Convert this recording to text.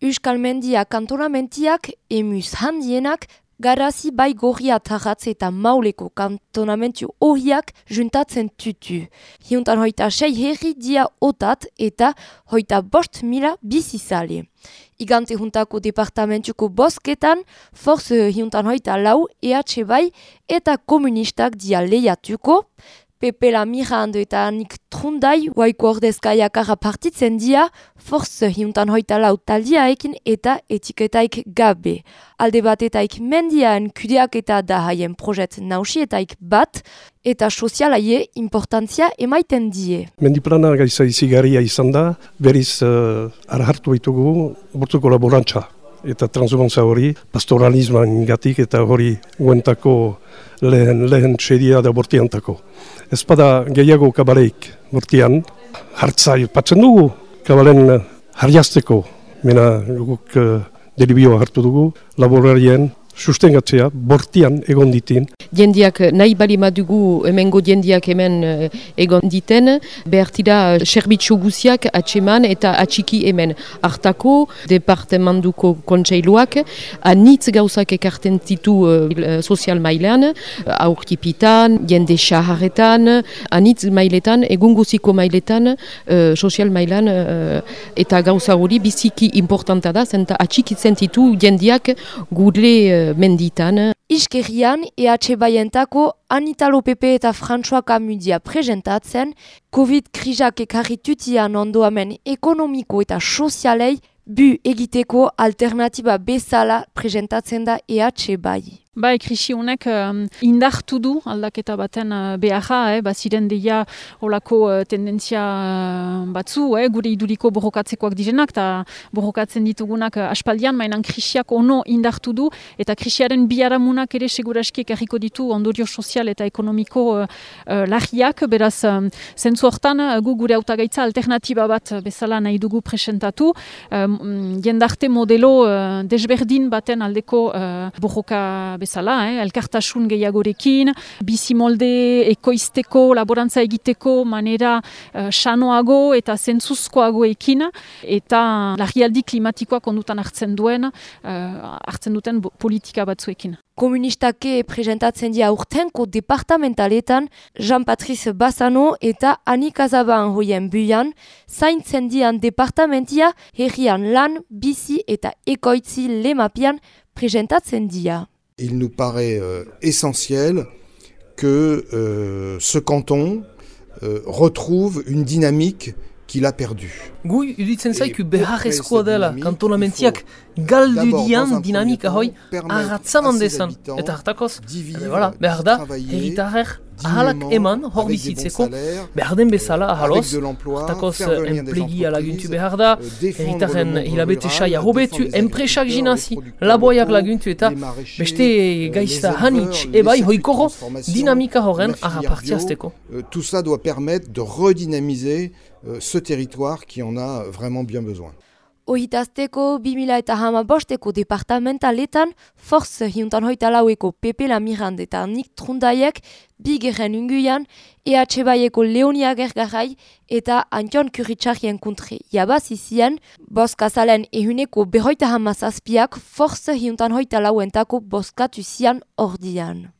Euskal Mendia kantonamentiak emuz handienak garazi bai gorria tarratze eta mauleko kantonamentu horiak juntatzen tutu. Hiuntan hoita sei herri dia otat eta hoita bost mila bizizale. Igante juntako departamentuko bosketan, forze hiuntan hoita lau EH bai eta komunistak dia lehiatuko, Pepe la Mirando eta Anik Trundai waiko ordezkaiak arra partitzen dia, forz hiuntan hoita lau taldiaekin eta etiketaik gabe. Alde batetaik mendiaen kudeak eta da haien projet nausietaik bat, eta sozialaie importantzia emaiten die. Mendiplana gaiza izigarria izan da, beriz uh, arhartu baitugu bortuko laborantza eta transumantza hori, pastoralisman gatik eta hori guentako lehen, lehen txedia da bortiantako. Ez bada gehiago kabaleik bortian, hartzai patzen dugu kabalen harjazteko, mena guk uh, delibioa hartu dugu, laborarien sustengatzea, bortian egon ditin. Jendiak nahi bali madugu jendiak hemen uh, egon diten, behartira serbitxo guziak atseman eta atxiki hemen. Artako, departementuko kontseiluak, anitz gauzak ekarten zitu uh, sozial mailean, uh, aurkipitan, jende shaharretan, anitz mailetan, egun guziko mailetan, uh, sozial mailean, eta gauza hori biziki importanta da, zenta atxikitzen ditu jendiak gure menditan. Iskerian, EH Baientako Anita Lopepe eta François Camudia presentatzen, COVID-krizak ekarri tutian ondoamen ekonomiko eta sozialei bu egiteko alternatiba bezala presentatzen da EH Bai. Bai, krisi honek um, indartu du aldaketa baten uh, beharra, eh, baziren deia olako uh, tendentzia uh, batzu, eh, gure iduriko borrokatzekoak direnak, eta borrokatzen ditugunak uh, aspaldian, mainan krisiak ono indartu du, eta krisiaren biaramunak ere seguraski ekarriko ditu ondorio sozial eta ekonomiko uh, uh, lahiak, beraz, um, zentzu hortan, uh, gu gure autagaitza alternatiba bat bezala nahi dugu presentatu, um, jendarte modelo uh, desberdin baten aldeko uh, borroka bezala, eh, elkartasun gehiagorekin, bizimolde ekoizteko, laborantza egiteko manera uh, sanoago eta zentzuzkoagoekin, eta lagialdi klimatikoa kondutan hartzen duen, uh, hartzen duten politika batzuekin. Komunistake presentatzen dia urtenko departamentaletan Jean-Patrice Bassano eta Anik Azaban hoien buian, zaintzen dian departamentia herrian lan, bizi eta ekoitzi lemapian dia il nous paraît euh, essentiel que euh, ce canton euh, retrouve une dynamique qu'il a perdue. Gui iruditzen zaiku beharrezkoa dela kantonamentiak galdu dian dinamika hoi agatzaman dezan. Eta hartakoz, voilà, behar da, herritarrer ahalak eman hor bizitzeko, behar den bezala ahaloz, hartakoz enplegia laguntu behar da, herritarren hilabete saia hobetu, enpresak jinazi, laboiak laguntu eta beste gaizta hanitz ebai hoikoro dinamika horren agapartiazteko. Tout ça doit permettre de redynamiser ce territoire qui en a vraiment bien besoin. Ohitazteko 2000 eta hama bosteko departamentaletan, forz hiuntan hoita laueko Pepe Lamirand eta Nik Trundaiek bigeren unguian, EH Baieko Leonia Gergarai eta Antion Kuritxarien kontre jabazizien, boskazalen ehuneko behoita hama zazpiak forz hiuntan hoita lauentako boskatu zian ordian.